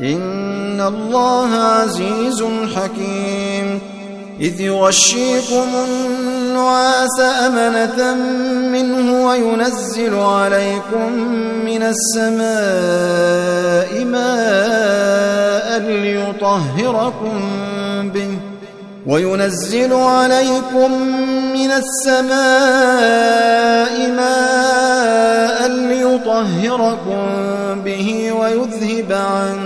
إن الله عزيز حكيم. إذ يغشيكم النعاس أمنة منه وينزل عليكم من السماء ماء ليطهركم به. وينزل عليكم من السماء ماء ليطهركم به ويذهب عنكم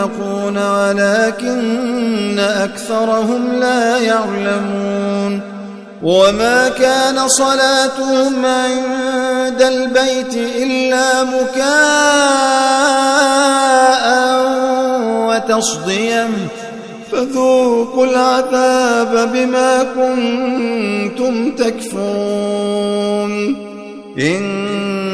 المتقون ولكن أكثرهم لا يعلمون وما كان صلاتهم عند البيت إلا مكاء وتصديا فذوقوا العذاب بما كنتم تكفرون إن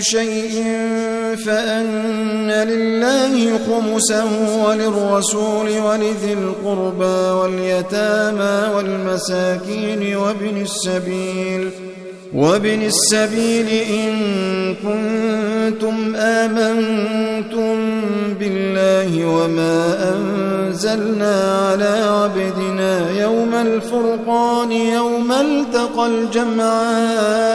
شيء فأن لله خمسه وللرسول ولذي القربى واليتامى والمساكين وابن السبيل وابن السبيل إن كنتم آمنتم بالله وما أنزلنا على عبدنا يوم الفرقان يوم التقى الجمعان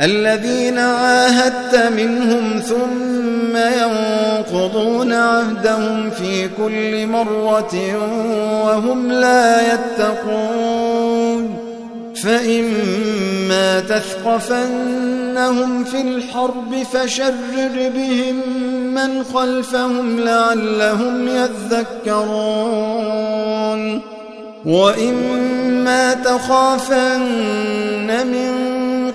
الذين عاهدت منهم ثم ينقضون عهدهم في كل مرة وهم لا يتقون فإما تثقفنهم في الحرب فشرر بهم من خلفهم لعلهم يذكرون وإما تخافن من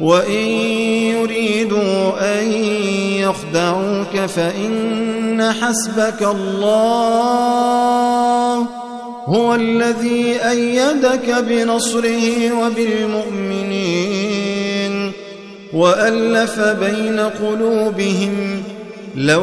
وإن يريدوا أن يخدعوك فإن حسبك الله هو الذي أيدك بنصره وبالمؤمنين وألف بين قلوبهم لو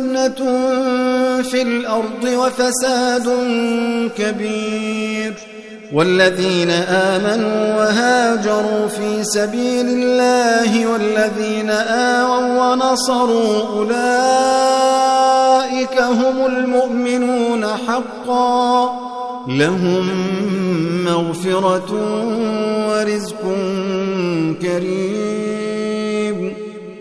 فتنة في الأرض وفساد كبير. والذين آمنوا وهاجروا في سبيل الله والذين آووا ونصروا أولئك هم المؤمنون حقا. لهم مغفرة ورزق كريم.